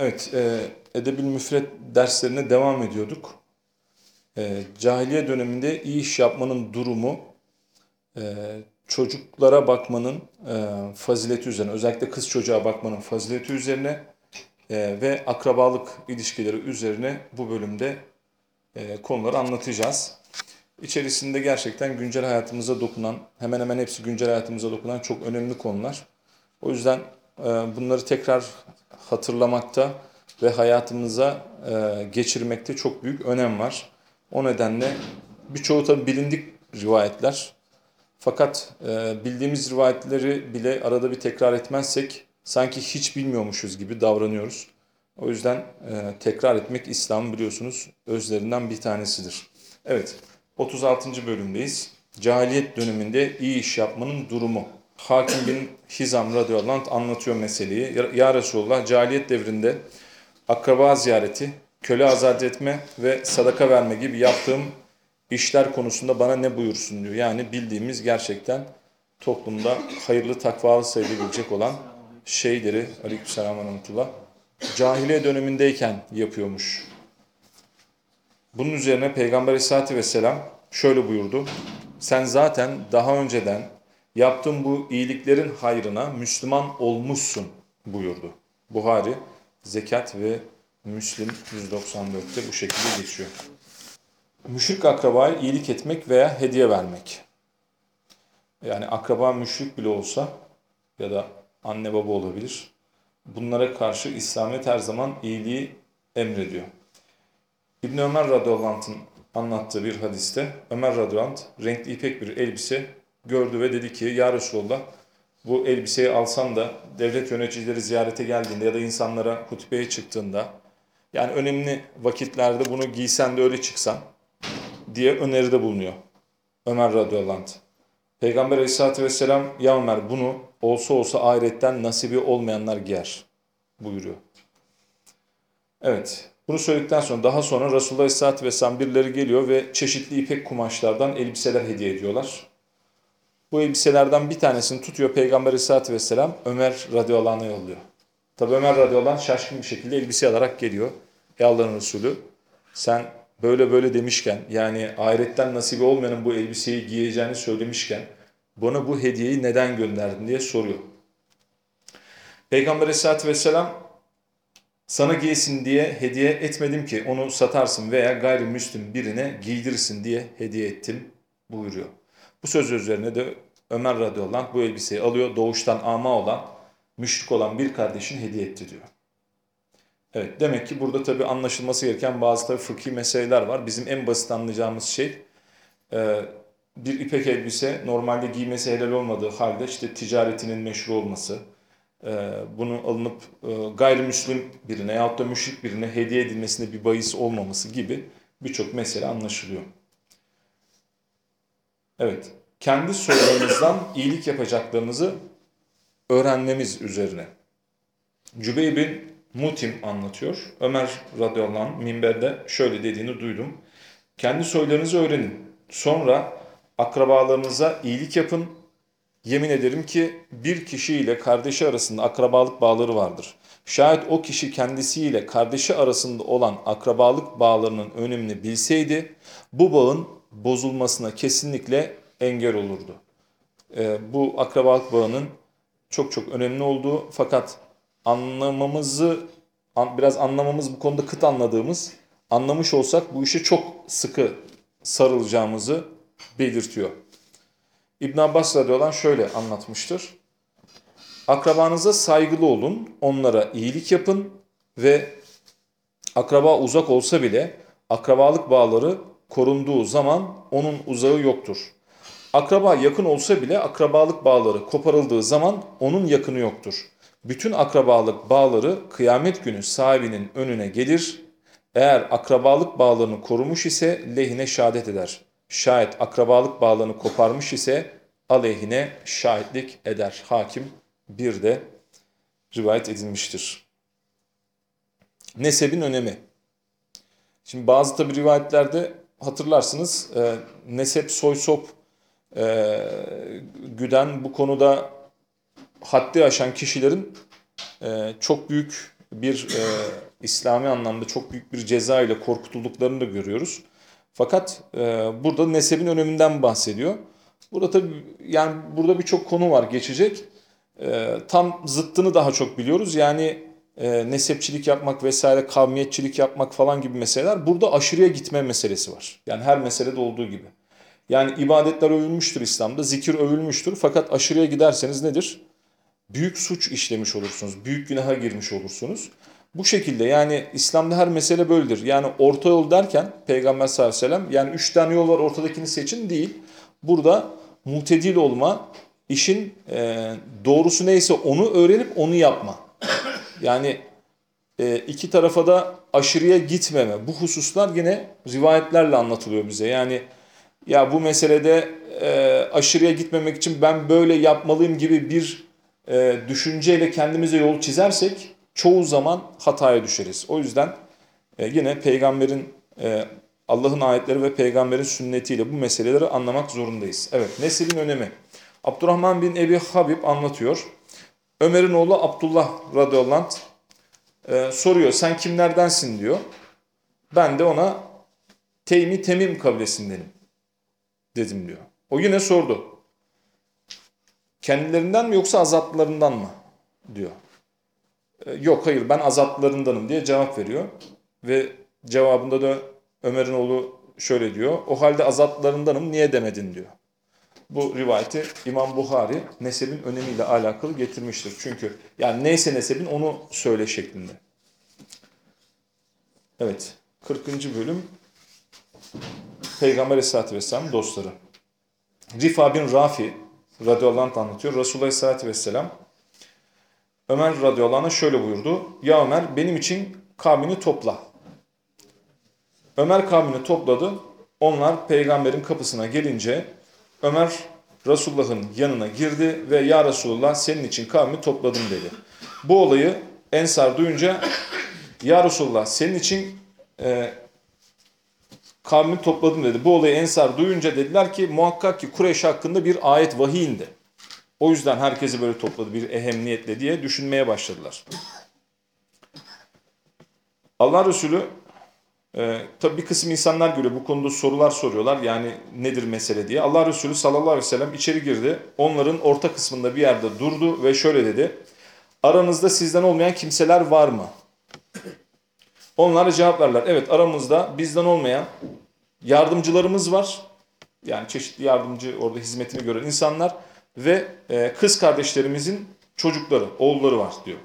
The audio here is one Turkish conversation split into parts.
Evet, e, Edebil Müfret derslerine devam ediyorduk. E, cahiliye döneminde iyi iş yapmanın durumu, e, çocuklara bakmanın e, fazileti üzerine, özellikle kız çocuğa bakmanın fazileti üzerine e, ve akrabalık ilişkileri üzerine bu bölümde e, konuları anlatacağız. İçerisinde gerçekten güncel hayatımıza dokunan, hemen hemen hepsi güncel hayatımıza dokunan çok önemli konular. O yüzden e, bunları tekrar hatırlamakta ve hayatımıza e, geçirmekte çok büyük önem var. O nedenle birçoğu tabi bilindik rivayetler. Fakat e, bildiğimiz rivayetleri bile arada bir tekrar etmezsek sanki hiç bilmiyormuşuz gibi davranıyoruz. O yüzden e, tekrar etmek İslam'ın biliyorsunuz özlerinden bir tanesidir. Evet 36. bölümdeyiz. Cahiliyet döneminde iyi iş yapmanın durumu. Hakim bin Hizam radıyallahu anh anlatıyor meseleyi. Ya, Resulullah cahiliyet devrinde akraba ziyareti, köle azat etme ve sadaka verme gibi yaptığım işler konusunda bana ne buyursun diyor. Yani bildiğimiz gerçekten toplumda hayırlı takvalı sayılabilecek olan şeyleri aleykümselam ve cahiliye dönemindeyken yapıyormuş. Bunun üzerine Peygamber Aleyhisselatü Vesselam şöyle buyurdu. Sen zaten daha önceden yaptığın bu iyiliklerin hayrına Müslüman olmuşsun buyurdu. Buhari, Zekat ve Müslim 194'te bu şekilde geçiyor. Müşrik akrabaya iyilik etmek veya hediye vermek. Yani akraba müşrik bile olsa ya da anne baba olabilir. Bunlara karşı İslamiyet her zaman iyiliği emrediyor. İbn Ömer radıyallahu anlattığı bir hadiste Ömer radıyallahu renkli ipek bir elbise gördü ve dedi ki ya Resulallah bu elbiseyi alsan da devlet yöneticileri ziyarete geldiğinde ya da insanlara hutbeye çıktığında yani önemli vakitlerde bunu giysen de öyle çıksan diye öneride bulunuyor Ömer radıyallahu anh. Peygamber aleyhissalatü vesselam ya Ömer bunu olsa olsa ahiretten nasibi olmayanlar giyer buyuruyor. Evet bunu söyledikten sonra daha sonra Resulullah aleyhissalatü vesselam birileri geliyor ve çeşitli ipek kumaşlardan elbiseler hediye ediyorlar. Bu elbiselerden bir tanesini tutuyor Peygamber aleyhissalatü vesselam Ömer radıyallahu yolluyor. Tabi Ömer radıyallahu şaşkın bir şekilde elbise alarak geliyor. Ey Allah'ın Resulü sen böyle böyle demişken yani ahiretten nasibi olmayanın bu elbiseyi giyeceğini söylemişken bana bu hediyeyi neden gönderdin diye soruyor. Peygamber aleyhissalatü vesselam sana giysin diye hediye etmedim ki onu satarsın veya gayrimüslim birine giydirirsin diye hediye ettim buyuruyor. Bu söz üzerine de Ömer radıyallahu anh bu elbiseyi alıyor doğuştan ama olan müşrik olan bir kardeşin hediye etti diyor. Evet demek ki burada tabi anlaşılması gereken bazı tabi fıkhi meseleler var. Bizim en basit anlayacağımız şey e, bir ipek elbise normalde giymesi helal olmadığı halde işte ticaretinin meşru olması, e, bunun alınıp e, gayrimüslim birine yahut da müşrik birine hediye edilmesinde bir bahis olmaması gibi birçok mesele anlaşılıyor. Evet, kendi sorularınızdan iyilik yapacaklarınızı öğrenmemiz üzerine. Cübey bin Mutim anlatıyor. Ömer radıyallahu anh minberde şöyle dediğini duydum. Kendi soylarınızı öğrenin. Sonra akrabalarınıza iyilik yapın. Yemin ederim ki bir kişiyle kardeşi arasında akrabalık bağları vardır. Şayet o kişi kendisiyle kardeşi arasında olan akrabalık bağlarının önemini bilseydi bu bağın bozulmasına kesinlikle engel olurdu. Ee, bu akrabalık bağının çok çok önemli olduğu fakat anlamamızı biraz anlamamız bu konuda kıt anladığımız anlamış olsak bu işe çok sıkı sarılacağımızı belirtiyor. İbn Abbas radıyallahu şöyle anlatmıştır. Akrabanıza saygılı olun, onlara iyilik yapın ve akraba uzak olsa bile akrabalık bağları korunduğu zaman onun uzağı yoktur. Akraba yakın olsa bile akrabalık bağları koparıldığı zaman onun yakını yoktur. Bütün akrabalık bağları kıyamet günü sahibinin önüne gelir. Eğer akrabalık bağlarını korumuş ise lehine şehadet eder. Şayet akrabalık bağlarını koparmış ise aleyhine şahitlik eder. Hakim bir de rivayet edilmiştir. Nesebin önemi. Şimdi bazı tabi rivayetlerde hatırlarsınız e, nesep soy sop e, güden bu konuda haddi aşan kişilerin e, çok büyük bir e, İslami anlamda çok büyük bir ceza ile korkutulduklarını da görüyoruz. Fakat e, burada nesebin öneminden bahsediyor. Burada tabii yani burada birçok konu var geçecek. E, tam zıttını daha çok biliyoruz. Yani e, nesepçilik yapmak vesaire, kavmiyetçilik yapmak falan gibi meseleler. Burada aşırıya gitme meselesi var. Yani her meselede olduğu gibi. Yani ibadetler övülmüştür İslam'da, zikir övülmüştür. Fakat aşırıya giderseniz nedir? Büyük suç işlemiş olursunuz, büyük günaha girmiş olursunuz. Bu şekilde yani İslam'da her mesele böyledir. Yani orta yol derken Peygamber sallallahu aleyhi ve sellem yani üç tane yol var ortadakini seçin değil. Burada mutedil olma, işin e, doğrusu neyse onu öğrenip onu yapma. Yani e, iki tarafa da aşırıya gitmeme. Bu hususlar yine rivayetlerle anlatılıyor bize. Yani ya bu meselede e, aşırıya gitmemek için ben böyle yapmalıyım gibi bir e, düşünceyle kendimize yol çizersek çoğu zaman hataya düşeriz. O yüzden e, yine peygamberin e, Allah'ın ayetleri ve peygamberin sünnetiyle bu meseleleri anlamak zorundayız. Evet neslin önemi. Abdurrahman bin Ebi Habib anlatıyor. Ömer'in oğlu Abdullah radıyallahu anh e, soruyor sen kimlerdensin diyor. Ben de ona Teymi Temim kabilesindenim dedim diyor. O yine sordu. Kendilerinden mi yoksa azatlarından mı diyor. E, yok hayır ben azatlarındanım diye cevap veriyor. Ve cevabında da Ömer'in oğlu şöyle diyor. O halde azatlarındanım niye demedin diyor. Bu rivayeti İmam Buhari nesebin önemiyle alakalı getirmiştir. Çünkü yani neyse nesebin onu söyle şeklinde. Evet 40. bölüm Peygamber Aleyhisselatü Vesselam dostları. Rifa bin Rafi radıyallahu anlatıyor. Resulullah Aleyhisselatü Vesselam Ömer radıyallahu şöyle buyurdu. Ya Ömer benim için kavmini topla. Ömer kavmini topladı. Onlar peygamberin kapısına gelince Ömer Resulullah'ın yanına girdi ve ya Resulullah senin için kavmi topladım dedi. Bu olayı Ensar duyunca ya Resulullah senin için e, kavmi topladım dedi. Bu olayı Ensar duyunca dediler ki muhakkak ki Kureyş hakkında bir ayet vahiy indi. O yüzden herkesi böyle topladı bir ehemmiyetle diye düşünmeye başladılar. Allah Resulü e, tabi bir kısım insanlar göre bu konuda sorular soruyorlar. Yani nedir mesele diye. Allah Resulü sallallahu aleyhi ve sellem içeri girdi. Onların orta kısmında bir yerde durdu ve şöyle dedi. Aranızda sizden olmayan kimseler var mı? Onlara cevap verler. Evet aramızda bizden olmayan yardımcılarımız var. Yani çeşitli yardımcı orada hizmetini gören insanlar ve e, kız kardeşlerimizin çocukları, oğulları var diyor.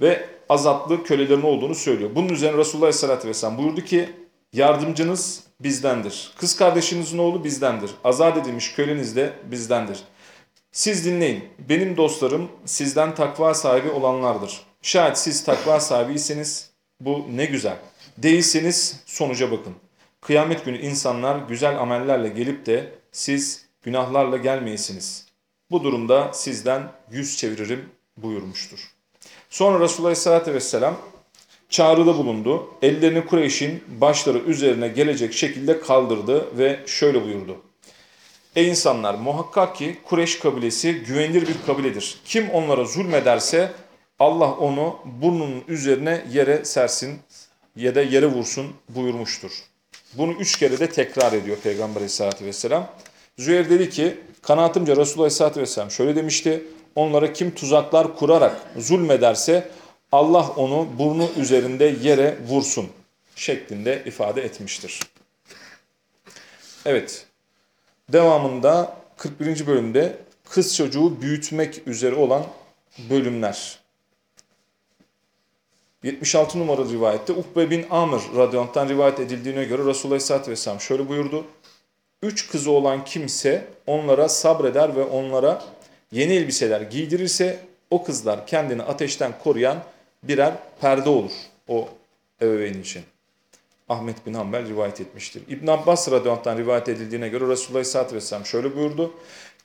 Ve azatlı kölelerin olduğunu söylüyor. Bunun üzerine Resulullah Aleyhisselatü Vesselam buyurdu ki yardımcınız bizdendir. Kız kardeşinizin oğlu bizdendir. Azat edilmiş köleniz de bizdendir. Siz dinleyin. Benim dostlarım sizden takva sahibi olanlardır. Şayet siz takva sahibiyseniz bu ne güzel. Değilseniz sonuca bakın. Kıyamet günü insanlar güzel amellerle gelip de siz günahlarla gelmeyesiniz. Bu durumda sizden yüz çeviririm buyurmuştur. Sonra Resulullah Aleyhisselatü Vesselam çağrıda bulundu. Ellerini Kureyş'in başları üzerine gelecek şekilde kaldırdı ve şöyle buyurdu. Ey insanlar muhakkak ki Kureyş kabilesi güvenilir bir kabiledir. Kim onlara zulmederse Allah onu burnunun üzerine yere sersin ya da yere vursun buyurmuştur. Bunu üç kere de tekrar ediyor Peygamber Aleyhisselatü Vesselam. Züheyr dedi ki kanaatimce Resulullah Aleyhisselatü Vesselam şöyle demişti. Onlara kim tuzaklar kurarak zulmederse Allah onu burnu üzerinde yere vursun şeklinde ifade etmiştir. Evet devamında 41. bölümde kız çocuğu büyütmek üzere olan bölümler. 76 numaralı rivayette Ukbe bin Amr radıyallahu rivayet edildiğine göre Resulullah Aleyhisselatü Vesselam şöyle buyurdu. Üç kızı olan kimse onlara sabreder ve onlara yeni elbiseler giydirirse o kızlar kendini ateşten koruyan birer perde olur o ebeveyn için. Ahmet bin Hanbel rivayet etmiştir. İbn Abbas radıyallahu rivayet edildiğine göre Resulullah Aleyhisselatü Vesselam şöyle buyurdu.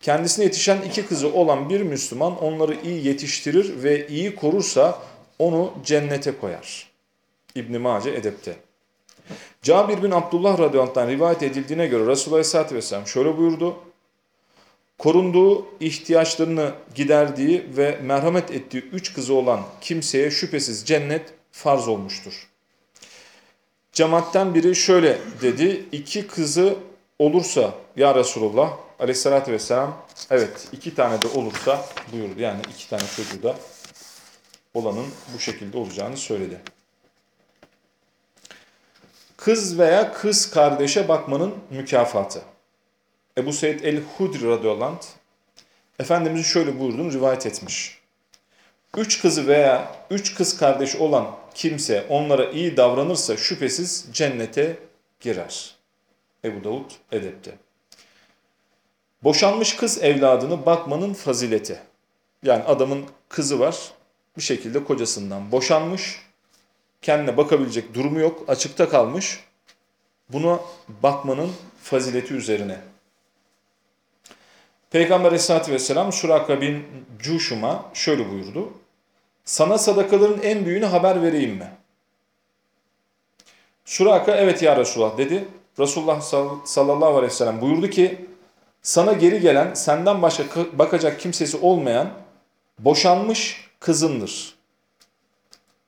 Kendisine yetişen iki kızı olan bir Müslüman onları iyi yetiştirir ve iyi korursa onu cennete koyar. İbn-i Mace Edep'te. Cabir bin Abdullah radıyallahu rivayet edildiğine göre Resulullah Aleyhisselatü Vesselam şöyle buyurdu. Korunduğu, ihtiyaçlarını giderdiği ve merhamet ettiği üç kızı olan kimseye şüphesiz cennet farz olmuştur. Cemaatten biri şöyle dedi, iki kızı olursa ya Resulullah aleyhissalatü vesselam evet iki tane de olursa buyurdu. Yani iki tane çocuğu da olanın bu şekilde olacağını söyledi. Kız veya kız kardeşe bakmanın mükafatı. Ebu Seyyid el-Hudri radıyallahu anh, Efendimizin şöyle buyurduğunu rivayet etmiş. Üç kızı veya üç kız kardeş olan kimse onlara iyi davranırsa şüphesiz cennete girer. Ebu Davud Edep'te. Boşanmış kız evladını bakmanın fazileti. Yani adamın kızı var, bir şekilde kocasından boşanmış, kendine bakabilecek durumu yok, açıkta kalmış. Buna bakmanın fazileti üzerine. Peygamber Aleyhisselatü Vesselam Suraka bin Cuşum'a şöyle buyurdu. Sana sadakaların en büyüğünü haber vereyim mi? Suraka evet ya Resulullah dedi. Resulullah sallallahu aleyhi ve sellem buyurdu ki sana geri gelen senden başka bakacak kimsesi olmayan boşanmış kızındır.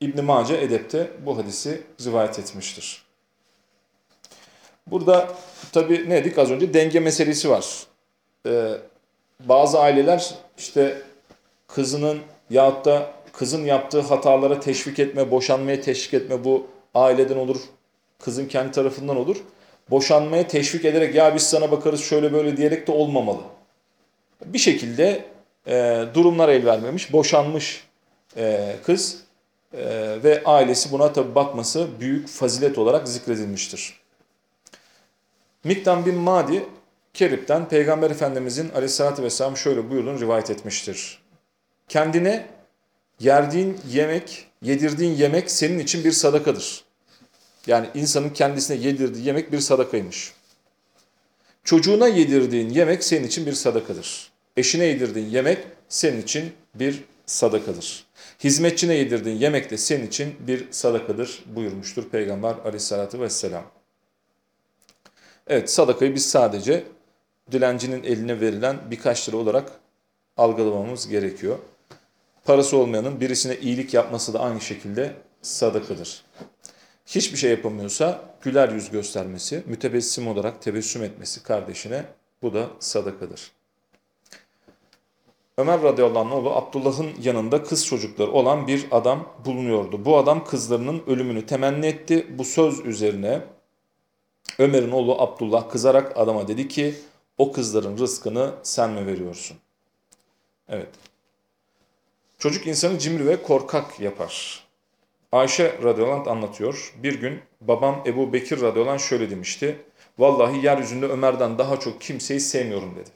İbn-i Mace Edep'te bu hadisi rivayet etmiştir. Burada tabi ne dedik az önce denge meselesi var. Ee, bazı aileler işte kızının yahut da kızın yaptığı hatalara teşvik etme, boşanmaya teşvik etme bu aileden olur, kızın kendi tarafından olur. Boşanmaya teşvik ederek ya biz sana bakarız şöyle böyle diyerek de olmamalı. Bir şekilde e, durumlar el vermemiş, boşanmış e, kız e, ve ailesi buna tabi bakması büyük fazilet olarak zikredilmiştir. Miktan bin Madi Kerip'ten Peygamber Efendimizin aleyhissalatü vesselam şöyle buyurduğunu rivayet etmiştir. Kendine yerdiğin yemek, yedirdiğin yemek senin için bir sadakadır. Yani insanın kendisine yedirdiği yemek bir sadakaymış. Çocuğuna yedirdiğin yemek senin için bir sadakadır. Eşine yedirdiğin yemek senin için bir sadakadır. Hizmetçine yedirdiğin yemek de senin için bir sadakadır buyurmuştur Peygamber aleyhissalatü vesselam. Evet sadakayı biz sadece dilencinin eline verilen birkaç lira olarak algılamamız gerekiyor. Parası olmayanın birisine iyilik yapması da aynı şekilde sadakadır. Hiçbir şey yapamıyorsa güler yüz göstermesi, mütebessim olarak tebessüm etmesi kardeşine bu da sadakadır. Ömer radıyallahu anh oğlu Abdullah'ın yanında kız çocukları olan bir adam bulunuyordu. Bu adam kızlarının ölümünü temenni etti. Bu söz üzerine Ömer'in oğlu Abdullah kızarak adama dedi ki o kızların rızkını sen mi veriyorsun? Evet. Çocuk insanı cimri ve korkak yapar. Ayşe radıyallahu anlatıyor. Bir gün babam Ebu Bekir radıyallahu şöyle demişti. Vallahi yeryüzünde Ömer'den daha çok kimseyi sevmiyorum dedi.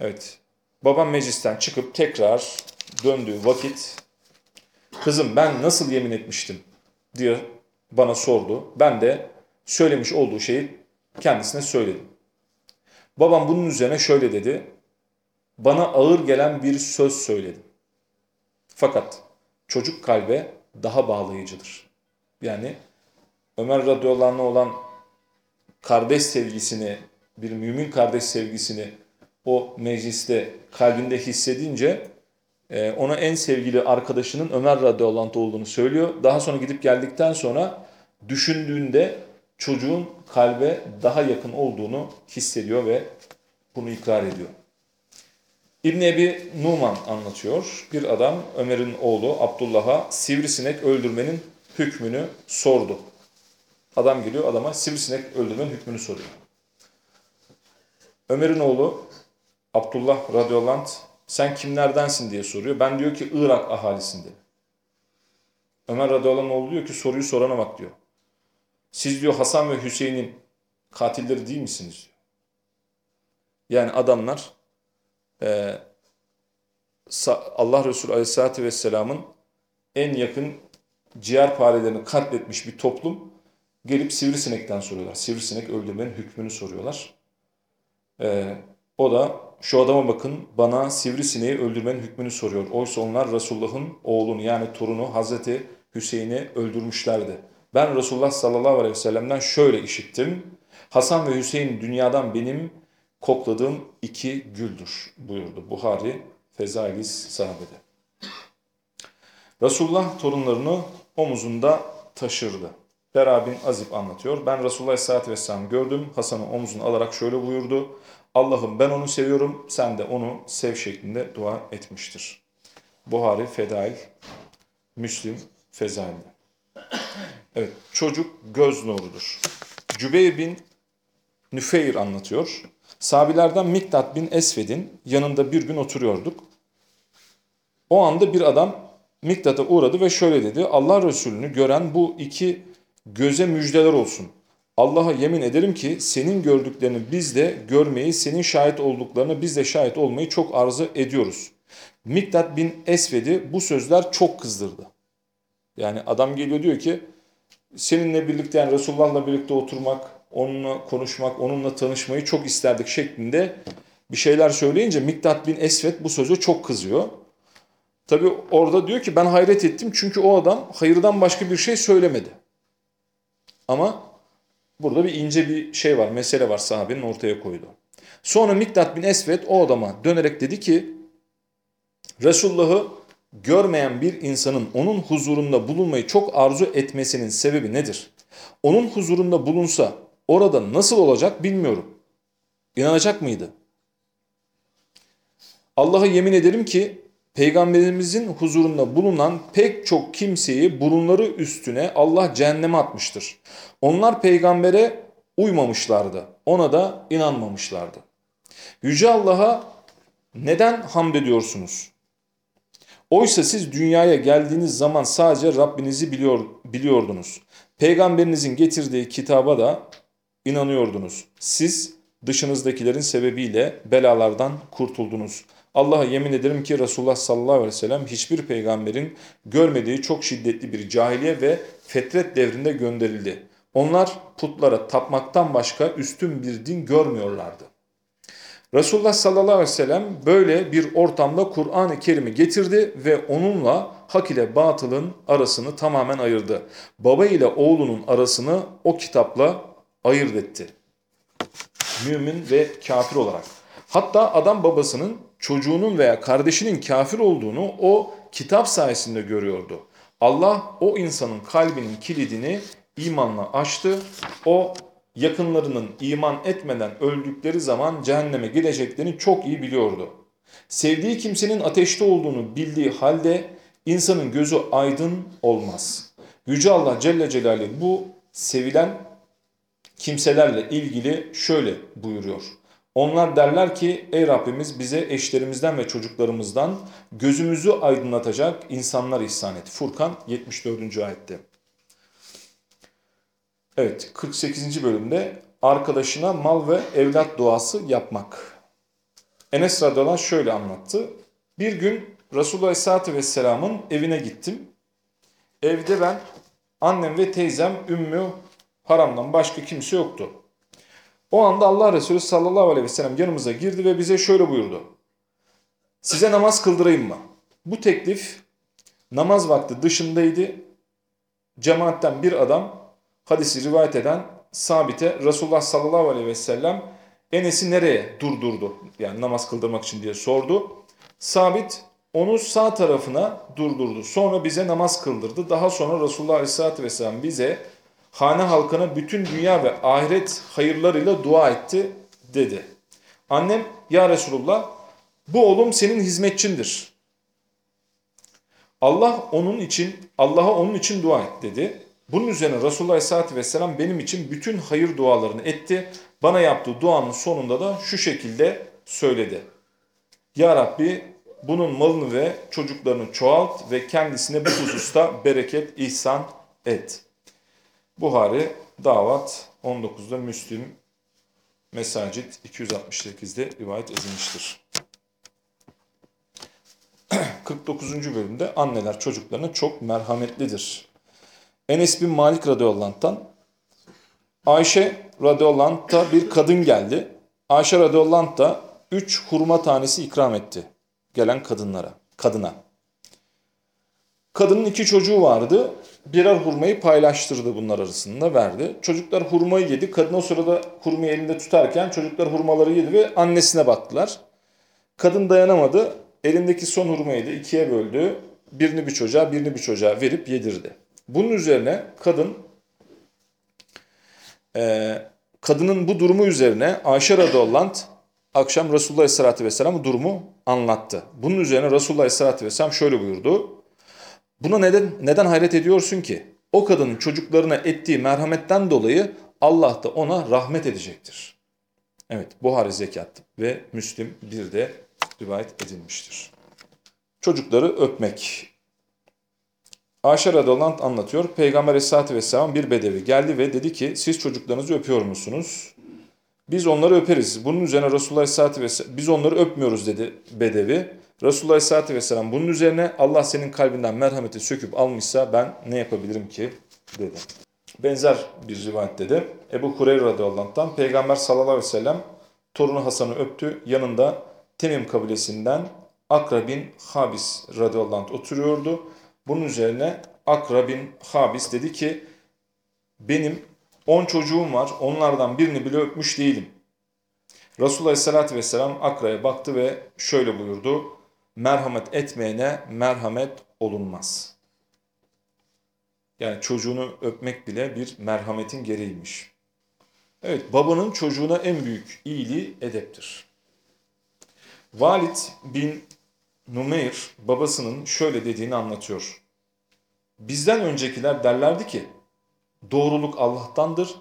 Evet. Babam meclisten çıkıp tekrar döndüğü vakit kızım ben nasıl yemin etmiştim diye bana sordu. Ben de söylemiş olduğu şeyi kendisine söyledim. Babam bunun üzerine şöyle dedi. Bana ağır gelen bir söz söyledim. Fakat çocuk kalbe daha bağlayıcıdır. Yani Ömer radıyallahu olan kardeş sevgisini, bir mümin kardeş sevgisini o mecliste kalbinde hissedince e, ona en sevgili arkadaşının Ömer radıyallahu olduğunu söylüyor. Daha sonra gidip geldikten sonra düşündüğünde çocuğun kalbe daha yakın olduğunu hissediyor ve bunu ikrar ediyor. İbn Ebi Numan anlatıyor. Bir adam Ömer'in oğlu Abdullah'a sivrisinek öldürmenin hükmünü sordu. Adam geliyor adama sivrisinek öldürmenin hükmünü soruyor. Ömer'in oğlu Abdullah radıyallahu anh sen kimlerdensin diye soruyor. Ben diyor ki Irak ahalisinde. Ömer radıyallahu anh oğlu diyor ki soruyu sorana bak diyor. Siz diyor Hasan ve Hüseyin'in katilleri değil misiniz. Yani adamlar e, Allah Resulü Aleyhisselatü Vesselam'ın en yakın ciğer parelerini katletmiş bir toplum gelip sivrisinekten soruyorlar. Sivrisinek öldürmenin hükmünü soruyorlar. E, o da şu adama bakın bana sivrisineği öldürmenin hükmünü soruyor. Oysa onlar Resulullah'ın oğlunu yani torunu Hazreti Hüseyin'i öldürmüşlerdi. Ben Resulullah sallallahu aleyhi ve sellem'den şöyle işittim. Hasan ve Hüseyin dünyadan benim kokladığım iki güldür buyurdu. Buhari Fezailis sahabede. Resulullah torunlarını omuzunda taşırdı. Bera bin Azib anlatıyor. Ben Resulullah Aleyhisselatü Vesselam gördüm. Hasan'ı omzuna alarak şöyle buyurdu. Allah'ım ben onu seviyorum, sen de onu sev şeklinde dua etmiştir. Buhari, Fedail, Müslim, Fezail'de. Evet, çocuk göz nurudur. Cübeyr bin Nüfeyr anlatıyor. Sabilerden Miktat bin Esved'in yanında bir gün oturuyorduk. O anda bir adam Miktat'a uğradı ve şöyle dedi. Allah Resulü'nü gören bu iki göze müjdeler olsun. Allah'a yemin ederim ki senin gördüklerini biz de görmeyi, senin şahit olduklarını biz de şahit olmayı çok arzu ediyoruz. Miktat bin Esved'i bu sözler çok kızdırdı. Yani adam geliyor diyor ki seninle birlikte yani Resulullah'la birlikte oturmak, onunla konuşmak, onunla tanışmayı çok isterdik şeklinde bir şeyler söyleyince Miktat bin Esved bu sözü çok kızıyor. Tabi orada diyor ki ben hayret ettim çünkü o adam hayırdan başka bir şey söylemedi. Ama burada bir ince bir şey var, mesele var sahabenin ortaya koydu. Sonra Miktat bin Esved o adama dönerek dedi ki Resulullah'ı görmeyen bir insanın onun huzurunda bulunmayı çok arzu etmesinin sebebi nedir? Onun huzurunda bulunsa orada nasıl olacak bilmiyorum. İnanacak mıydı? Allah'a yemin ederim ki Peygamberimizin huzurunda bulunan pek çok kimseyi burunları üstüne Allah cehenneme atmıştır. Onlar peygambere uymamışlardı. Ona da inanmamışlardı. Yüce Allah'a neden hamd ediyorsunuz? Oysa siz dünyaya geldiğiniz zaman sadece Rabbinizi biliyor, biliyordunuz. Peygamberinizin getirdiği kitaba da inanıyordunuz. Siz dışınızdakilerin sebebiyle belalardan kurtuldunuz. Allah'a yemin ederim ki Resulullah sallallahu aleyhi ve sellem hiçbir peygamberin görmediği çok şiddetli bir cahiliye ve fetret devrinde gönderildi. Onlar putlara tapmaktan başka üstün bir din görmüyorlardı. Resulullah sallallahu aleyhi ve sellem böyle bir ortamda Kur'an-ı Kerim'i getirdi ve onunla hak ile batılın arasını tamamen ayırdı. Baba ile oğlunun arasını o kitapla ayırt etti. Mümin ve kafir olarak. Hatta adam babasının çocuğunun veya kardeşinin kafir olduğunu o kitap sayesinde görüyordu. Allah o insanın kalbinin kilidini imanla açtı. O yakınlarının iman etmeden öldükleri zaman cehenneme gideceklerini çok iyi biliyordu. Sevdiği kimsenin ateşte olduğunu bildiği halde insanın gözü aydın olmaz. Yüce Allah Celle Celaluhu bu sevilen kimselerle ilgili şöyle buyuruyor. Onlar derler ki ey Rabbimiz bize eşlerimizden ve çocuklarımızdan gözümüzü aydınlatacak insanlar ihsan et. Furkan 74. ayette. Evet 48. bölümde arkadaşına mal ve evlat duası yapmak. Enes radıyallahu şöyle anlattı. Bir gün Resulullah Aleyhisselatü Vesselam'ın evine gittim. Evde ben, annem ve teyzem Ümmü Haram'dan başka kimse yoktu. O anda Allah Resulü sallallahu aleyhi ve sellem yanımıza girdi ve bize şöyle buyurdu. Size namaz kıldırayım mı? Bu teklif namaz vakti dışındaydı. Cemaatten bir adam hadisi rivayet eden sabite Resulullah sallallahu aleyhi ve sellem Enes'i nereye durdurdu? Yani namaz kıldırmak için diye sordu. Sabit onu sağ tarafına durdurdu. Sonra bize namaz kıldırdı. Daha sonra Resulullah aleyhissalatü vesselam bize hane halkına bütün dünya ve ahiret hayırlarıyla dua etti dedi. Annem ya Resulullah bu oğlum senin hizmetçindir. Allah onun için Allah'a onun için dua et dedi. Bunun üzerine Resulullah Aleyhisselatü Vesselam benim için bütün hayır dualarını etti. Bana yaptığı duanın sonunda da şu şekilde söyledi. Ya Rabbi bunun malını ve çocuklarını çoğalt ve kendisine bu hususta bereket ihsan et. Buhari Davat 19'da Müslim Mesacit 268'de rivayet edilmiştir. 49. bölümde anneler çocuklarına çok merhametlidir. Enes bin Malik radıyallahu Ayşe radıyallahu bir kadın geldi. Ayşe radıyallahu da 3 hurma tanesi ikram etti gelen kadınlara, kadına. Kadının iki çocuğu vardı. Birer hurmayı paylaştırdı bunlar arasında verdi. Çocuklar hurmayı yedi. Kadın o sırada hurmayı elinde tutarken çocuklar hurmaları yedi ve annesine baktılar. Kadın dayanamadı. Elindeki son hurmayı da ikiye böldü. Birini bir çocuğa, birini bir çocuğa verip yedirdi. Bunun üzerine kadın e, kadının bu durumu üzerine Ayşe radıyallahu akşam Resulullah aleyhissalatü vesselam durumu anlattı. Bunun üzerine Resulullah aleyhissalatü vesselam şöyle buyurdu. Buna neden, neden hayret ediyorsun ki? O kadının çocuklarına ettiği merhametten dolayı Allah da ona rahmet edecektir. Evet Buhari Zekat ve Müslim bir de rivayet edilmiştir. Çocukları öpmek. Ayşe radıyallahu anlatıyor. Peygamber aleyhissalatü vesselam bir bedevi geldi ve dedi ki siz çocuklarınızı öpüyor musunuz? Biz onları öperiz. Bunun üzerine Resulullah aleyhissalatü vesselam biz onları öpmüyoruz dedi bedevi. Resulullah aleyhissalatü vesselam bunun üzerine Allah senin kalbinden merhameti söküp almışsa ben ne yapabilirim ki dedi. Benzer bir rivayette de Ebu Hureyre radıyallahu Peygamber sallallahu aleyhi ve sellem torunu Hasan'ı öptü. Yanında Temim kabilesinden Akra bin Habis radıyallahu anh oturuyordu. Bunun üzerine Akra bin Habis dedi ki benim 10 çocuğum var onlardan birini bile öpmüş değilim. Resulullah aleyhissalatü vesselam Akra'ya baktı ve şöyle buyurdu. Merhamet etmeyene merhamet olunmaz. Yani çocuğunu öpmek bile bir merhametin gereğiymiş. Evet babanın çocuğuna en büyük iyiliği edeptir. Valid bin Numeyr babasının şöyle dediğini anlatıyor. Bizden öncekiler derlerdi ki doğruluk Allah'tandır,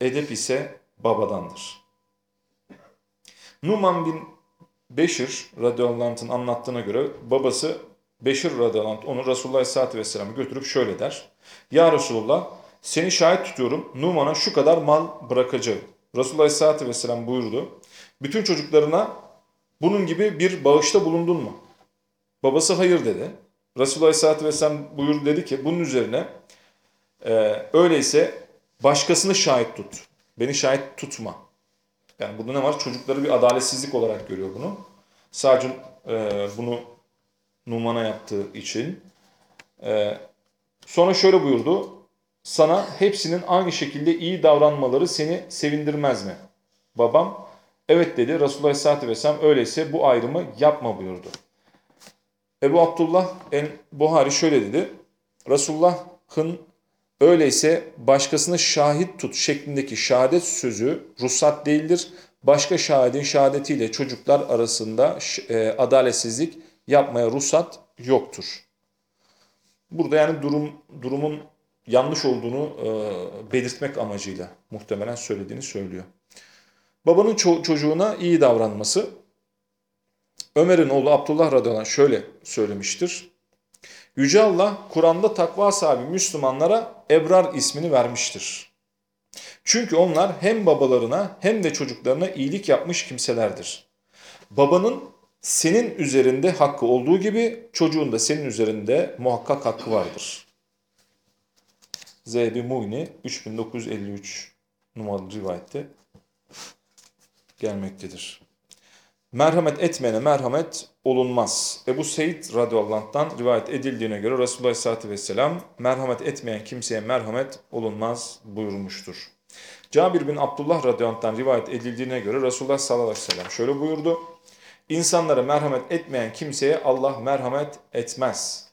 edep ise babadandır. Numan bin Beşir radıyallahu anlattığına göre babası Beşir radıyallahu onu Resulullah aleyhissalatü vesselam'ı götürüp şöyle der. Ya Resulullah seni şahit tutuyorum Numan'a şu kadar mal bırakacağım. Resulullah aleyhissalatü vesselam buyurdu. Bütün çocuklarına bunun gibi bir bağışta bulundun mu? Babası hayır dedi. Resulullah aleyhissalatü vesselam buyurdu dedi ki bunun üzerine e, öyleyse başkasını şahit tut. Beni şahit tutma. Yani burada ne var? Çocukları bir adaletsizlik olarak görüyor bunu. Sadece e, bunu Numan'a yaptığı için. E, sonra şöyle buyurdu. Sana hepsinin aynı şekilde iyi davranmaları seni sevindirmez mi? Babam evet dedi. Resulullah Aleyhisselatü Vesselam öyleyse bu ayrımı yapma buyurdu. Ebu Abdullah en Buhari şöyle dedi. Resulullah'ın öyleyse başkasını şahit tut şeklindeki şehadet sözü ruhsat değildir. Başka şahidin şehadetiyle çocuklar arasında e, adaletsizlik yapmaya ruhsat yoktur. Burada yani durum durumun yanlış olduğunu e, belirtmek amacıyla muhtemelen söylediğini söylüyor. Babanın ço çocuğuna iyi davranması Ömer'in oğlu Abdullah radıyallahu anh şöyle söylemiştir. Yüce Allah Kur'an'da takva sahibi Müslümanlara Ebrar ismini vermiştir. Çünkü onlar hem babalarına hem de çocuklarına iyilik yapmış kimselerdir. Babanın senin üzerinde hakkı olduğu gibi çocuğun da senin üzerinde muhakkak hakkı vardır. Zeybi Muyni 3953 numaralı rivayette gelmektedir. Merhamet etmeyene merhamet olunmaz. Ebu Seyyid radıyallahu rivayet edildiğine göre Resulullah aleyhissalatü vesselam merhamet etmeyen kimseye merhamet olunmaz buyurmuştur. Cabir bin Abdullah radıyallahu rivayet edildiğine göre Resulullah sallallahu aleyhi ve sellem şöyle buyurdu. İnsanlara merhamet etmeyen kimseye Allah merhamet etmez.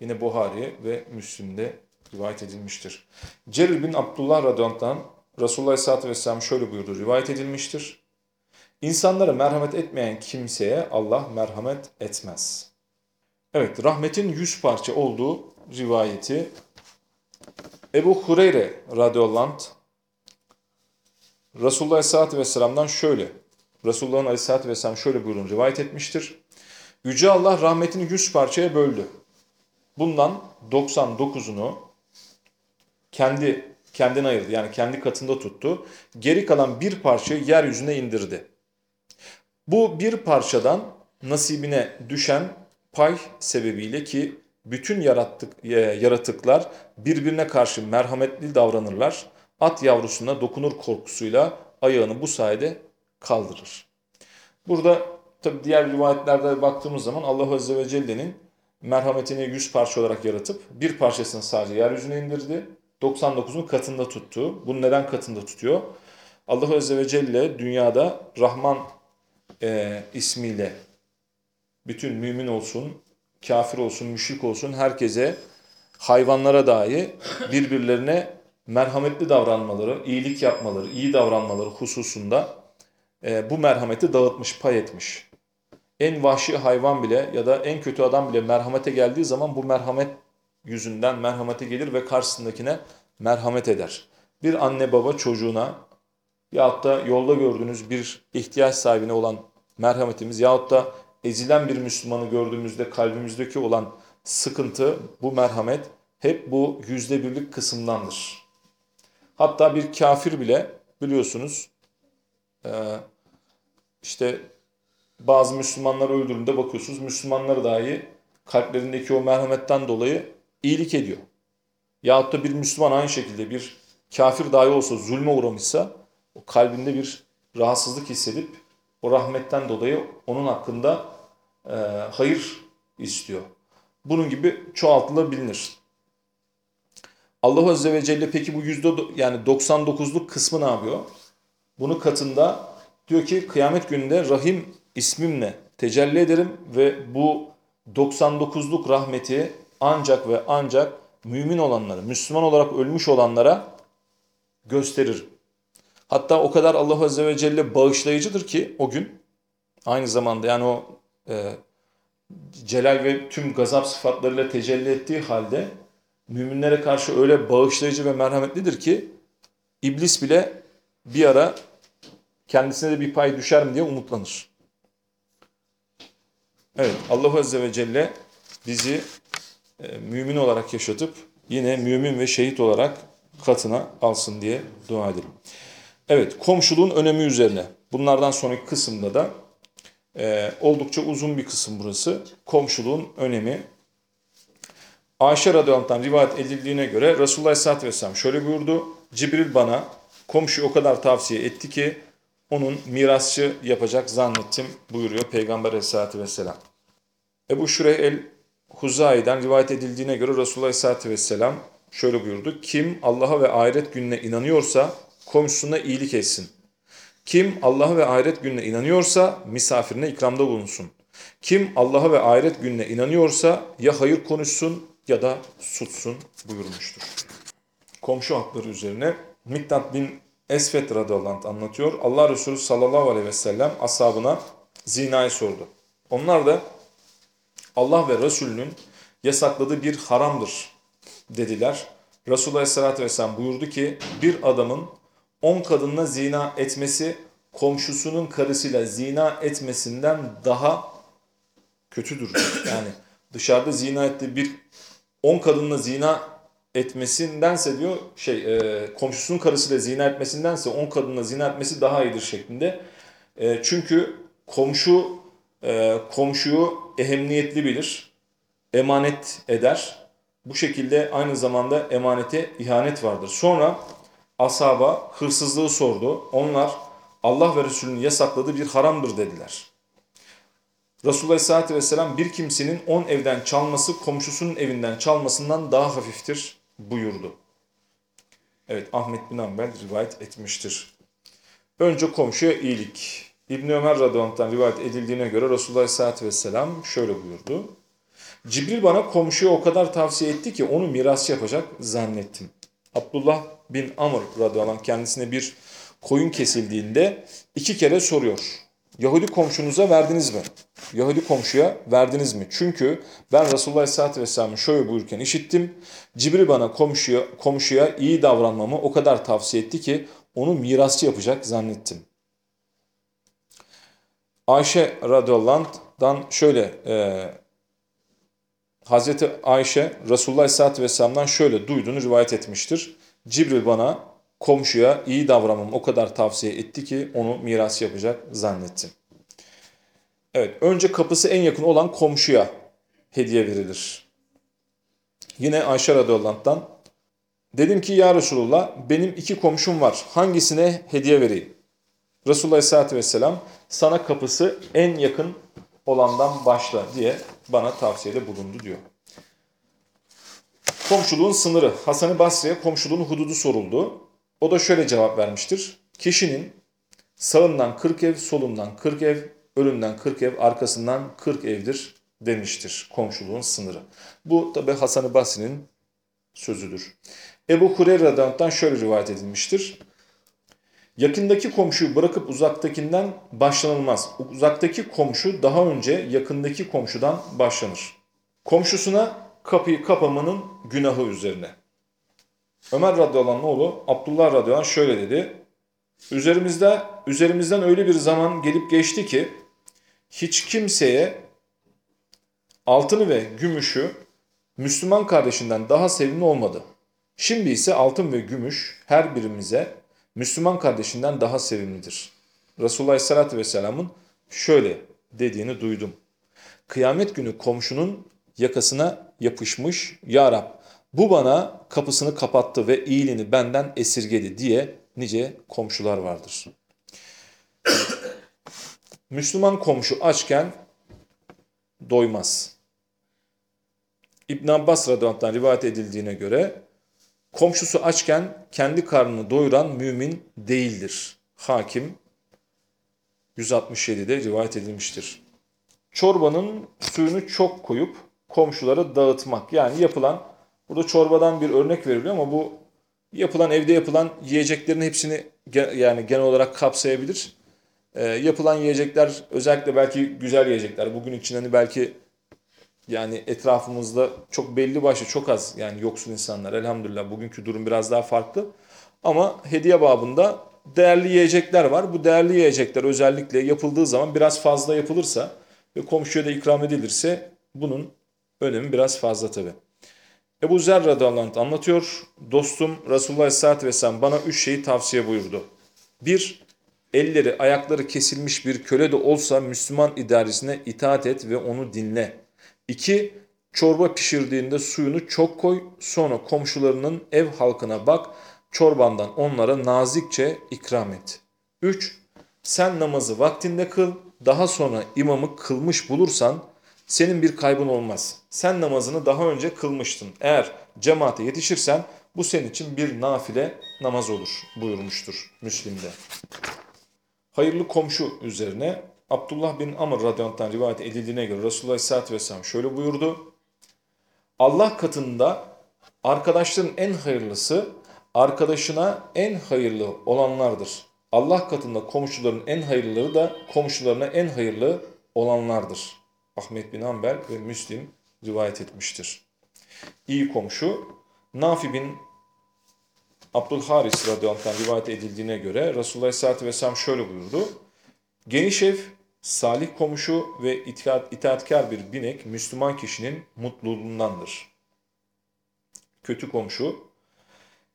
Yine Buhari ve Müslim'de rivayet edilmiştir. Cerir bin Abdullah radıyallahu Resulullah aleyhissalatü vesselam şöyle buyurdu rivayet edilmiştir. İnsanlara merhamet etmeyen kimseye Allah merhamet etmez. Evet, rahmetin yüz parça olduğu rivayeti Ebu Hureyre radıyallahu anh Resulullah aleyhissalatü vesselam'dan şöyle, Resulullah'ın aleyhissalatü vesselam şöyle buyurun rivayet etmiştir. Yüce Allah rahmetini yüz parçaya böldü. Bundan 99'unu kendi kendine ayırdı. Yani kendi katında tuttu. Geri kalan bir parçayı yeryüzüne indirdi. Bu bir parçadan nasibine düşen pay sebebiyle ki bütün yarattık, e, yaratıklar birbirine karşı merhametli davranırlar. At yavrusuna dokunur korkusuyla ayağını bu sayede kaldırır. Burada tabi diğer rivayetlerde baktığımız zaman Allah Azze ve Celle'nin merhametini 100 parça olarak yaratıp bir parçasını sadece yeryüzüne indirdi. 99'un katında tuttu. Bunu neden katında tutuyor? Allah Azze ve Celle dünyada Rahman e, ismiyle bütün mümin olsun, kafir olsun, müşrik olsun herkese hayvanlara dahi birbirlerine merhametli davranmaları, iyilik yapmaları, iyi davranmaları hususunda e, bu merhameti dağıtmış, pay etmiş. En vahşi hayvan bile ya da en kötü adam bile merhamete geldiği zaman bu merhamet yüzünden merhamete gelir ve karşısındakine merhamet eder. Bir anne baba çocuğuna yahut da yolda gördüğünüz bir ihtiyaç sahibine olan merhametimiz yahut da ezilen bir Müslümanı gördüğümüzde kalbimizdeki olan sıkıntı, bu merhamet hep bu yüzde birlik kısımdandır. Hatta bir kafir bile biliyorsunuz işte bazı Müslümanlar öldüğünde bakıyorsunuz Müslümanları dahi kalplerindeki o merhametten dolayı iyilik ediyor. Yahut da bir Müslüman aynı şekilde bir kafir dahi olsa zulme uğramışsa o kalbinde bir rahatsızlık hissedip o rahmetten dolayı onun hakkında e, hayır istiyor. Bunun gibi çoğaltılabilir. Allah Azze ve Celle peki bu yüzde yani 99'luk kısmı ne yapıyor? Bunu katında diyor ki kıyamet gününde Rahim ismimle tecelli ederim ve bu 99'luk rahmeti ancak ve ancak mümin olanlara, Müslüman olarak ölmüş olanlara gösterir. Hatta o kadar Allah Azze ve Celle bağışlayıcıdır ki o gün aynı zamanda yani o e, celal ve tüm gazap sıfatlarıyla tecelli ettiği halde müminlere karşı öyle bağışlayıcı ve merhametlidir ki iblis bile bir ara kendisine de bir pay düşer mi diye umutlanır. Evet Allah Azze ve Celle bizi e, mümin olarak yaşatıp yine mümin ve şehit olarak katına alsın diye dua edelim. Evet komşuluğun önemi üzerine bunlardan sonraki kısımda da e, oldukça uzun bir kısım burası. Komşuluğun önemi. Ayşe radıyallahu rivayet edildiğine göre Resulullah aleyhissalatü vesselam şöyle buyurdu. Cibril bana komşuyu o kadar tavsiye etti ki onun mirasçı yapacak zannettim buyuruyor Peygamber aleyhissalatü vesselam. Ebu Şurey el Huzai'den rivayet edildiğine göre Resulullah aleyhissalatü vesselam şöyle buyurdu. Kim Allah'a ve ahiret gününe inanıyorsa komşusuna iyilik etsin. Kim Allah'a ve ahiret gününe inanıyorsa misafirine ikramda bulunsun. Kim Allah'a ve ahiret gününe inanıyorsa ya hayır konuşsun ya da sussun buyurmuştur. Komşu hakları üzerine Miktat bin Esvet radıyallahu anlatıyor. Allah Resulü sallallahu aleyhi ve sellem ashabına zinayı sordu. Onlar da Allah ve Resulünün yasakladığı bir haramdır dediler. Resulullah aleyhissalatü vesselam buyurdu ki bir adamın on kadınla zina etmesi komşusunun karısıyla zina etmesinden daha kötüdür. Yani dışarıda zina ettiği bir on kadınla zina etmesindense diyor şey e, komşusunun karısıyla zina etmesindense on kadınla zina etmesi daha iyidir şeklinde. E, çünkü komşu e, komşuyu ehemmiyetli bilir, emanet eder. Bu şekilde aynı zamanda emanete ihanet vardır. Sonra asaba hırsızlığı sordu. Onlar Allah ve Resulünün yasakladığı bir haramdır dediler. Resulullah Aleyhisselatü Vesselam bir kimsenin on evden çalması komşusunun evinden çalmasından daha hafiftir buyurdu. Evet Ahmet bin Ambel rivayet etmiştir. Önce komşuya iyilik. İbn Ömer radıyallahu rivayet edildiğine göre Resulullah Aleyhisselatü Vesselam şöyle buyurdu. Cibril bana komşuya o kadar tavsiye etti ki onu miras yapacak zannettim. Abdullah bin Amr radıyallahu anh kendisine bir koyun kesildiğinde iki kere soruyor. Yahudi komşunuza verdiniz mi? Yahudi komşuya verdiniz mi? Çünkü ben Resulullah Aleyhisselatü Vesselam'ın şöyle buyurken işittim. Cibril bana komşuya, komşuya iyi davranmamı o kadar tavsiye etti ki onu mirasçı yapacak zannettim. Ayşe radıyallahu şöyle e, Hazreti Ayşe Resulullah Aleyhisselatü Vesselam'dan şöyle duyduğunu rivayet etmiştir. Cibril bana komşuya iyi davranmamı o kadar tavsiye etti ki onu miras yapacak zannettim. Evet, önce kapısı en yakın olan komşuya hediye verilir. Yine Ayşe radıyallahu dedim ki ya Resulullah benim iki komşum var hangisine hediye vereyim? Resulullah aleyhissalatü vesselam sana kapısı en yakın olandan başla diye bana tavsiyede bulundu diyor. Komşuluğun sınırı. Hasan-ı Basri'ye komşuluğun hududu soruldu. O da şöyle cevap vermiştir. Kişinin sağından 40 ev, solundan 40 ev, önünden 40 ev, arkasından 40 evdir demiştir komşuluğun sınırı. Bu tabi Hasan-ı Basri'nin sözüdür. Ebu Hureyre radıyallahu şöyle rivayet edilmiştir. Yakındaki komşuyu bırakıp uzaktakinden başlanılmaz. Uzaktaki komşu daha önce yakındaki komşudan başlanır. Komşusuna kapıyı kapamanın günahı üzerine. Ömer radıyallahu oğlu Abdullah radıyallahu şöyle dedi. Üzerimizde, üzerimizden öyle bir zaman gelip geçti ki hiç kimseye altını ve gümüşü Müslüman kardeşinden daha sevimli olmadı. Şimdi ise altın ve gümüş her birimize Müslüman kardeşinden daha sevimlidir. Resulullah Aleyhisselatü Vesselam'ın şöyle dediğini duydum. Kıyamet günü komşunun yakasına yapışmış Ya Rab bu bana kapısını kapattı ve iyiliğini benden esirgedi diye nice komşular vardır. Müslüman komşu açken doymaz. İbn Abbas radıyallahu rivayet edildiğine göre komşusu açken kendi karnını doyuran mümin değildir. Hakim 167'de rivayet edilmiştir. Çorbanın suyunu çok koyup komşulara dağıtmak. Yani yapılan, burada çorbadan bir örnek veriliyor ama bu yapılan evde yapılan yiyeceklerin hepsini yani genel olarak kapsayabilir. E, yapılan yiyecekler özellikle belki güzel yiyecekler. Bugün için hani belki yani etrafımızda çok belli başlı çok az yani yoksul insanlar elhamdülillah bugünkü durum biraz daha farklı. Ama hediye babında değerli yiyecekler var. Bu değerli yiyecekler özellikle yapıldığı zaman biraz fazla yapılırsa ve komşuya da ikram edilirse bunun önemi biraz fazla tabi. Ebu Zer radıyallahu anlatıyor. Dostum Resulullah Aleyhisselatü Vesselam bana üç şeyi tavsiye buyurdu. Bir, elleri ayakları kesilmiş bir köle de olsa Müslüman idaresine itaat et ve onu dinle. İki, çorba pişirdiğinde suyunu çok koy, sonra komşularının ev halkına bak, çorbandan onlara nazikçe ikram et. Üç, sen namazı vaktinde kıl, daha sonra imamı kılmış bulursan senin bir kaybın olmaz. Sen namazını daha önce kılmıştın. Eğer cemaate yetişirsen bu senin için bir nafile namaz olur buyurmuştur Müslim'de. Hayırlı komşu üzerine Abdullah bin Amr radıyallahu rivayet edildiğine göre Resulullah Aleyhisselatü Vesselam şöyle buyurdu. Allah katında arkadaşların en hayırlısı arkadaşına en hayırlı olanlardır. Allah katında komşuların en hayırlıları da komşularına en hayırlı olanlardır. Ahmet bin Hanbel ve Müslim rivayet etmiştir. İyi komşu Nafi bin Abdülharis radıyallahu rivayet edildiğine göre Resulullah Aleyhisselatü Vesselam şöyle buyurdu. Geniş ev salih komşu ve itaat, itaatkar bir binek Müslüman kişinin mutluluğundandır. Kötü komşu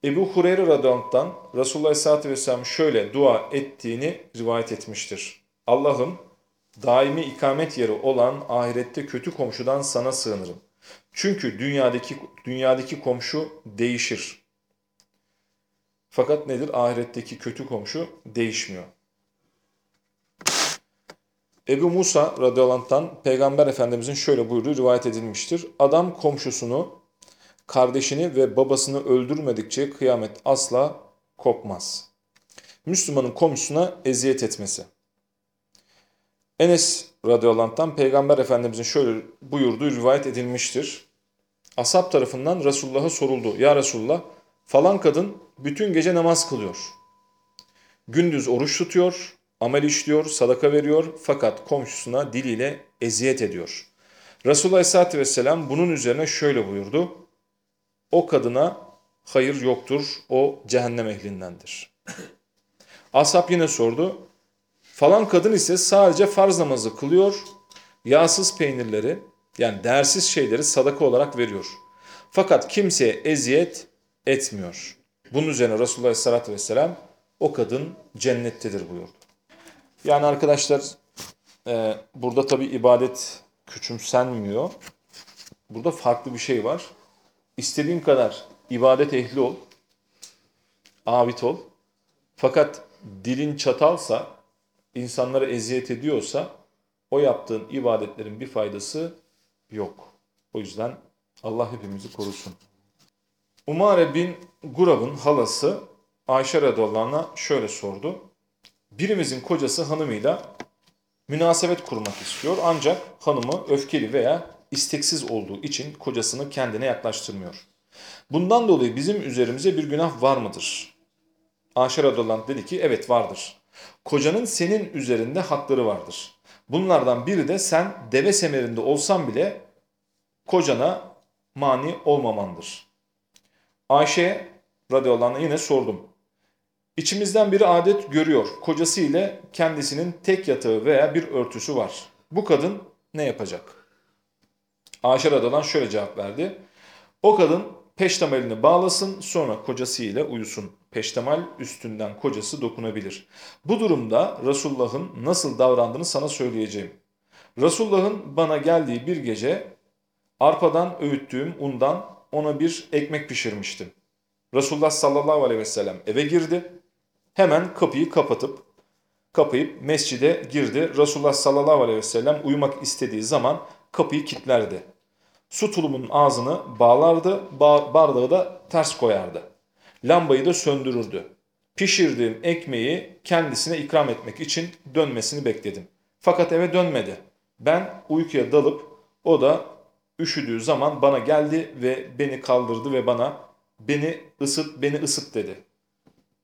Ebu Hureyre radıyallahu Resulullah Aleyhisselatü Vesselam şöyle dua ettiğini rivayet etmiştir. Allah'ım daimi ikamet yeri olan ahirette kötü komşudan sana sığınırım. Çünkü dünyadaki dünyadaki komşu değişir. Fakat nedir? Ahiretteki kötü komşu değişmiyor. Ebu Musa radıyallahu Peygamber Efendimizin şöyle buyurduğu rivayet edilmiştir. Adam komşusunu, kardeşini ve babasını öldürmedikçe kıyamet asla kopmaz. Müslümanın komşusuna eziyet etmesi. Enes radıyallahu Peygamber Efendimizin şöyle buyurduğu rivayet edilmiştir. Asap tarafından Resulullah'a soruldu. Ya Resulullah falan kadın bütün gece namaz kılıyor. Gündüz oruç tutuyor, amel işliyor, sadaka veriyor fakat komşusuna diliyle eziyet ediyor. Resulullah Aleyhisselatü Vesselam bunun üzerine şöyle buyurdu. O kadına hayır yoktur, o cehennem ehlindendir. Ashab yine sordu. Falan kadın ise sadece farz namazı kılıyor, yağsız peynirleri yani değersiz şeyleri sadaka olarak veriyor. Fakat kimseye eziyet etmiyor. Bunun üzerine Resulullah Aleyhisselatü Vesselam o kadın cennettedir buyurdu. Yani arkadaşlar e, burada tabi ibadet küçümsenmiyor. Burada farklı bir şey var. İstediğin kadar ibadet ehli ol, abid ol. Fakat dilin çatalsa, insanlara eziyet ediyorsa o yaptığın ibadetlerin bir faydası yok. O yüzden Allah hepimizi korusun. Umare bin Gurab'ın halası Ayşe radıyallahu şöyle sordu. Birimizin kocası hanımıyla münasebet kurmak istiyor ancak hanımı öfkeli veya isteksiz olduğu için kocasını kendine yaklaştırmıyor. Bundan dolayı bizim üzerimize bir günah var mıdır? Ayşe radıyallahu dedi ki evet vardır. Kocanın senin üzerinde hakları vardır. Bunlardan biri de sen deve semerinde olsan bile kocana mani olmamandır. Ayşe radıyallahu yine sordum. İçimizden biri adet görüyor. Kocası ile kendisinin tek yatağı veya bir örtüsü var. Bu kadın ne yapacak? Ayşe radıyallahu şöyle cevap verdi. O kadın peştemalini bağlasın sonra kocası ile uyusun. Peştemal üstünden kocası dokunabilir. Bu durumda Resulullah'ın nasıl davrandığını sana söyleyeceğim. Resulullah'ın bana geldiği bir gece arpadan öğüttüğüm undan ona bir ekmek pişirmiştim. Resulullah sallallahu aleyhi ve sellem eve girdi. Hemen kapıyı kapatıp kapayıp mescide girdi. Resulullah sallallahu aleyhi ve sellem uyumak istediği zaman kapıyı kilitlerdi. Su tulumunun ağzını bağlardı, bardağı da ters koyardı. Lambayı da söndürürdü. Pişirdiğim ekmeği kendisine ikram etmek için dönmesini bekledim. Fakat eve dönmedi. Ben uykuya dalıp o da üşüdüğü zaman bana geldi ve beni kaldırdı ve bana beni ısıt, beni ısıt dedi.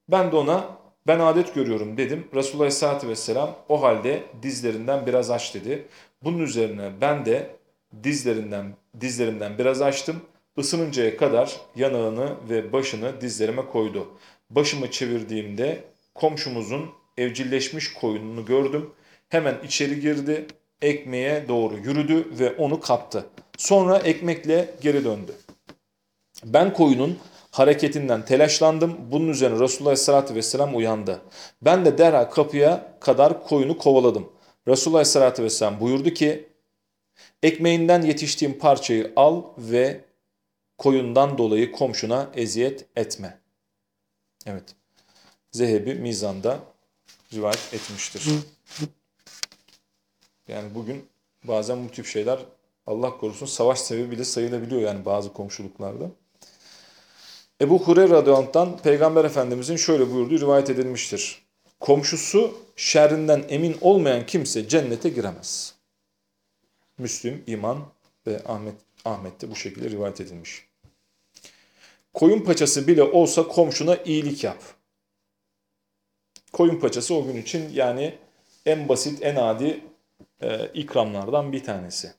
Ben de ona ben adet görüyorum dedim. Resulullah Aleyhisselatü Vesselam o halde dizlerinden biraz aç dedi. Bunun üzerine ben de dizlerinden dizlerimden biraz açtım. Isınıncaya kadar yanağını ve başını dizlerime koydu. Başımı çevirdiğimde komşumuzun evcilleşmiş koyununu gördüm. Hemen içeri girdi, ekmeğe doğru yürüdü ve onu kaptı. Sonra ekmekle geri döndü. Ben koyunun hareketinden telaşlandım. Bunun üzerine Resulullah Aleyhisselatü Vesselam uyandı. Ben de derhal kapıya kadar koyunu kovaladım. Resulullah Aleyhisselatü Vesselam buyurdu ki ekmeğinden yetiştiğim parçayı al ve koyundan dolayı komşuna eziyet etme. Evet. Zehebi Mizan'da rivayet etmiştir. Yani bugün bazen bu tip şeyler Allah korusun savaş sebebi bile sayılabiliyor yani bazı komşuluklarda. Ebu Hureyre radıyallahu Peygamber Efendimizin şöyle buyurduğu rivayet edilmiştir. Komşusu şerrinden emin olmayan kimse cennete giremez. Müslüm, İman ve Ahmet Ahmet'te bu şekilde rivayet edilmiş. Koyun paçası bile olsa komşuna iyilik yap. Koyun paçası o gün için yani en basit, en adi e, ikramlardan bir tanesi.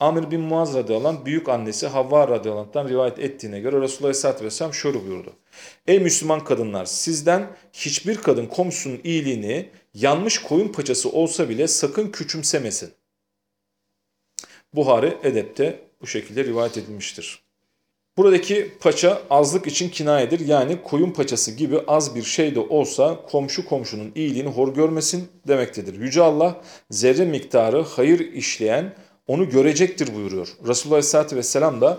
Amir bin Muaz radıyallahu büyük annesi Havva radıyallahu rivayet ettiğine göre Resulullah aleyhissalatü vesselam şöyle buyurdu. Ey Müslüman kadınlar sizden hiçbir kadın komşusunun iyiliğini yanmış koyun paçası olsa bile sakın küçümsemesin. Buhari Edep'te bu şekilde rivayet edilmiştir. Buradaki paça azlık için kinayedir. Yani koyun paçası gibi az bir şey de olsa komşu komşunun iyiliğini hor görmesin demektedir. Yüce Allah zerre miktarı hayır işleyen onu görecektir buyuruyor. Resulullah Aleyhisselatü Vesselam da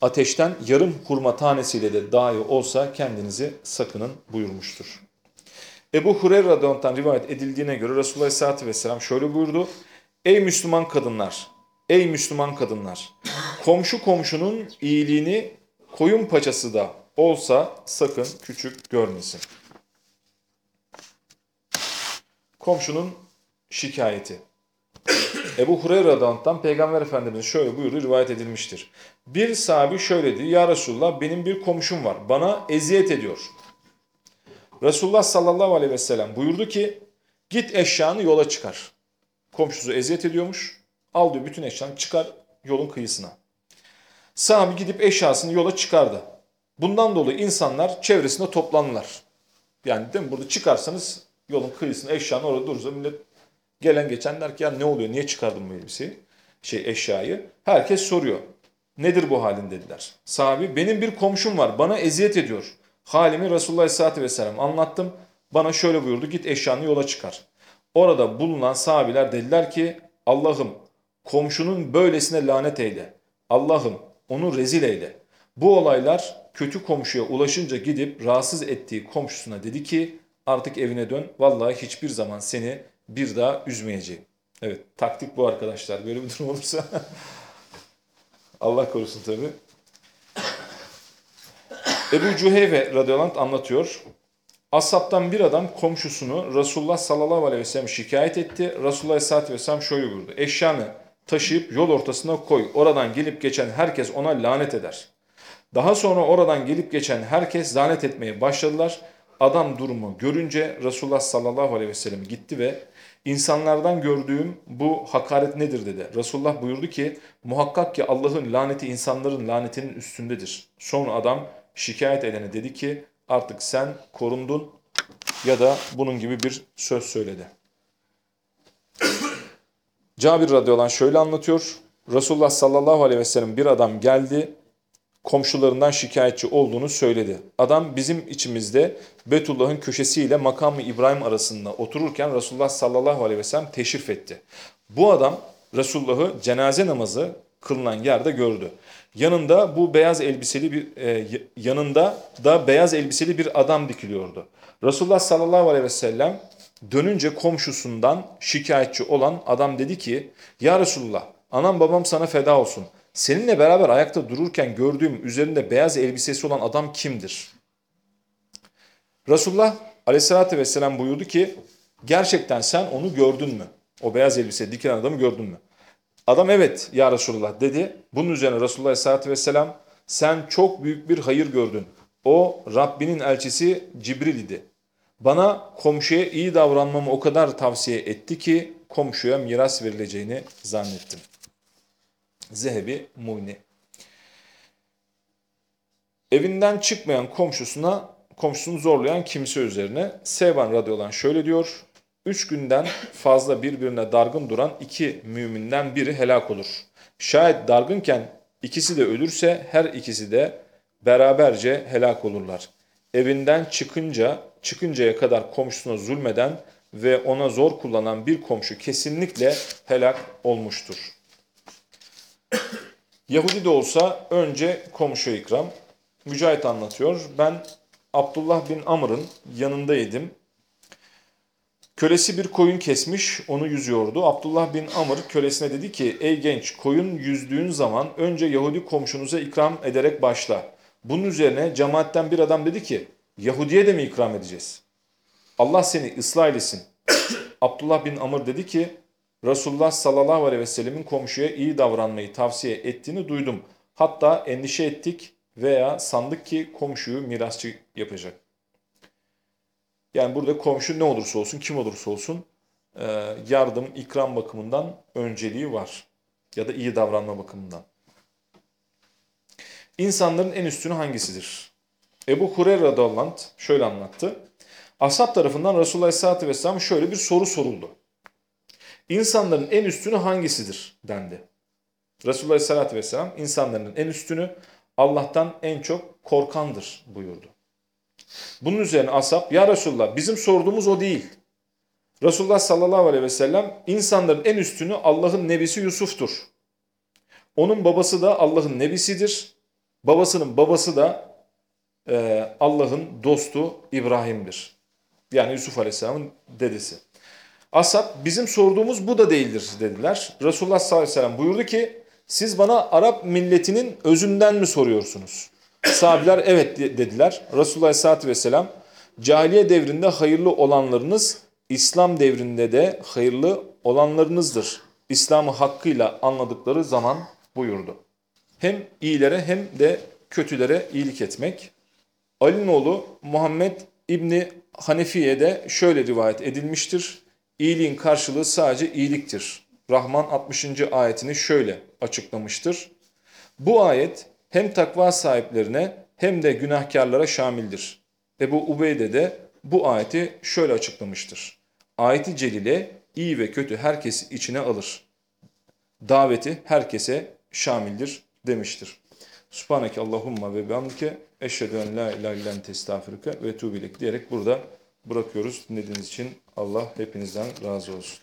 ateşten yarım hurma tanesiyle de dahi olsa kendinizi sakının buyurmuştur. Ebu Hureyre radıyallahu rivayet edildiğine göre Resulullah Aleyhisselatü Vesselam şöyle buyurdu. Ey Müslüman kadınlar! Ey Müslüman kadınlar! Komşu komşunun iyiliğini koyun paçası da olsa sakın küçük görmesin. Komşunun şikayeti. Ebu Hureyre radıyallahu Peygamber Efendimiz şöyle buyurdu rivayet edilmiştir. Bir sahabi şöyle dedi ya Resulullah benim bir komşum var bana eziyet ediyor. Resulullah sallallahu aleyhi ve sellem buyurdu ki git eşyanı yola çıkar. Komşusu eziyet ediyormuş al diyor bütün eşyanı çıkar yolun kıyısına. Sahabi gidip eşyasını yola çıkardı. Bundan dolayı insanlar çevresinde toplandılar. Yani değil mi? Burada çıkarsanız yolun kıyısına eşyanı orada durursa millet Gelen geçen der ki ya ne oluyor niye çıkardın bu elbiseyi? Şey eşyayı. Herkes soruyor. Nedir bu halin dediler. Sahabi benim bir komşum var bana eziyet ediyor. Halimi Resulullah Aleyhisselatü Vesselam anlattım. Bana şöyle buyurdu git eşyanı yola çıkar. Orada bulunan sahabiler dediler ki Allah'ım komşunun böylesine lanet eyle. Allah'ım onu rezil eyle. Bu olaylar kötü komşuya ulaşınca gidip rahatsız ettiği komşusuna dedi ki artık evine dön. Vallahi hiçbir zaman seni bir daha üzmeyeceğim. Evet taktik bu arkadaşlar. Böyle bir durum olursa Allah korusun tabi. Ebu Cüheyve radıyallahu anlatıyor. Ashabtan bir adam komşusunu Resulullah sallallahu aleyhi ve sellem şikayet etti. Resulullah sallallahu aleyhi ve sellem şöyle buyurdu. Eşyanı taşıyıp yol ortasına koy. Oradan gelip geçen herkes ona lanet eder. Daha sonra oradan gelip geçen herkes lanet etmeye başladılar. Adam durumu görünce Resulullah sallallahu aleyhi ve sellem gitti ve insanlardan gördüğüm bu hakaret nedir dedi. Resulullah buyurdu ki muhakkak ki Allah'ın laneti insanların lanetinin üstündedir. Sonra adam şikayet edene dedi ki artık sen korundun ya da bunun gibi bir söz söyledi. Cabir radıyallahu şöyle anlatıyor. Resulullah sallallahu aleyhi ve sellem bir adam geldi komşularından şikayetçi olduğunu söyledi. Adam bizim içimizde Betullah'ın köşesiyle makamı İbrahim arasında otururken Resulullah sallallahu aleyhi ve sellem teşrif etti. Bu adam Resulullah'ı cenaze namazı kılınan yerde gördü. Yanında bu beyaz elbiseli bir e, yanında da beyaz elbiseli bir adam dikiliyordu. Resulullah sallallahu aleyhi ve sellem dönünce komşusundan şikayetçi olan adam dedi ki ya Resulullah anam babam sana feda olsun. Seninle beraber ayakta dururken gördüğüm üzerinde beyaz elbisesi olan adam kimdir? Resulullah aleyhissalatü vesselam buyurdu ki gerçekten sen onu gördün mü? O beyaz elbise dikilen adamı gördün mü? Adam evet ya Resulullah dedi. Bunun üzerine Resulullah aleyhissalatü vesselam sen çok büyük bir hayır gördün. O Rabbinin elçisi Cibril idi. Bana komşuya iyi davranmamı o kadar tavsiye etti ki komşuya miras verileceğini zannettim. Zehebi Muyni. Evinden çıkmayan komşusuna, komşusunu zorlayan kimse üzerine Sevban radıyallahu anh şöyle diyor. Üç günden fazla birbirine dargın duran iki müminden biri helak olur. Şayet dargınken ikisi de ölürse her ikisi de beraberce helak olurlar. Evinden çıkınca, çıkıncaya kadar komşusuna zulmeden ve ona zor kullanan bir komşu kesinlikle helak olmuştur. Yahudi de olsa önce komşu ikram. Mücahit anlatıyor. Ben Abdullah bin Amr'ın yanındaydım. Kölesi bir koyun kesmiş, onu yüzüyordu. Abdullah bin Amr kölesine dedi ki, ey genç koyun yüzdüğün zaman önce Yahudi komşunuza ikram ederek başla. Bunun üzerine cemaatten bir adam dedi ki, Yahudi'ye de mi ikram edeceğiz? Allah seni ıslah eylesin. Abdullah bin Amr dedi ki, Resulullah sallallahu aleyhi ve sellemin komşuya iyi davranmayı tavsiye ettiğini duydum. Hatta endişe ettik veya sandık ki komşuyu mirasçı yapacak. Yani burada komşu ne olursa olsun, kim olursa olsun e, yardım, ikram bakımından önceliği var. Ya da iyi davranma bakımından. İnsanların en üstünü hangisidir? Ebu Hureyre radıyallahu şöyle anlattı. Ashab tarafından Resulullah aleyhissalatü vesselam şöyle bir soru soruldu. İnsanların en üstünü hangisidir dendi. Resulullah aleyhissalatü vesselam insanların en üstünü Allah'tan en çok korkandır buyurdu. Bunun üzerine ashab ya Resulullah bizim sorduğumuz o değil. Resulullah sallallahu aleyhi ve sellem insanların en üstünü Allah'ın nebisi Yusuf'tur. Onun babası da Allah'ın nebisidir. Babasının babası da e, Allah'ın dostu İbrahim'dir. Yani Yusuf aleyhisselamın dedesi. Ashab bizim sorduğumuz bu da değildir dediler. Resulullah sallallahu aleyhi ve sellem buyurdu ki siz bana Arap milletinin özünden mi soruyorsunuz? Sahabiler evet dediler. Resulullah aleyhissalatü vesselam cahiliye devrinde hayırlı olanlarınız İslam devrinde de hayırlı olanlarınızdır. İslam'ı hakkıyla anladıkları zaman buyurdu. Hem iyilere hem de kötülere iyilik etmek. Ali'nin oğlu Muhammed İbni Hanefiye'de şöyle rivayet edilmiştir. İyiliğin karşılığı sadece iyiliktir. Rahman 60. ayetini şöyle açıklamıştır. Bu ayet hem takva sahiplerine hem de günahkarlara şamildir. Ebu Ubeyde de bu ayeti şöyle açıklamıştır. Ayeti celile iyi ve kötü herkesi içine alır. Daveti herkese şamildir demiştir. Subhaneke Allahumma ve bihamdike eşhedü en la ilahe illen testağfirüke ve tuğbilek diyerek burada bırakıyoruz. Dinlediğiniz için Allah hepinizden razı olsun.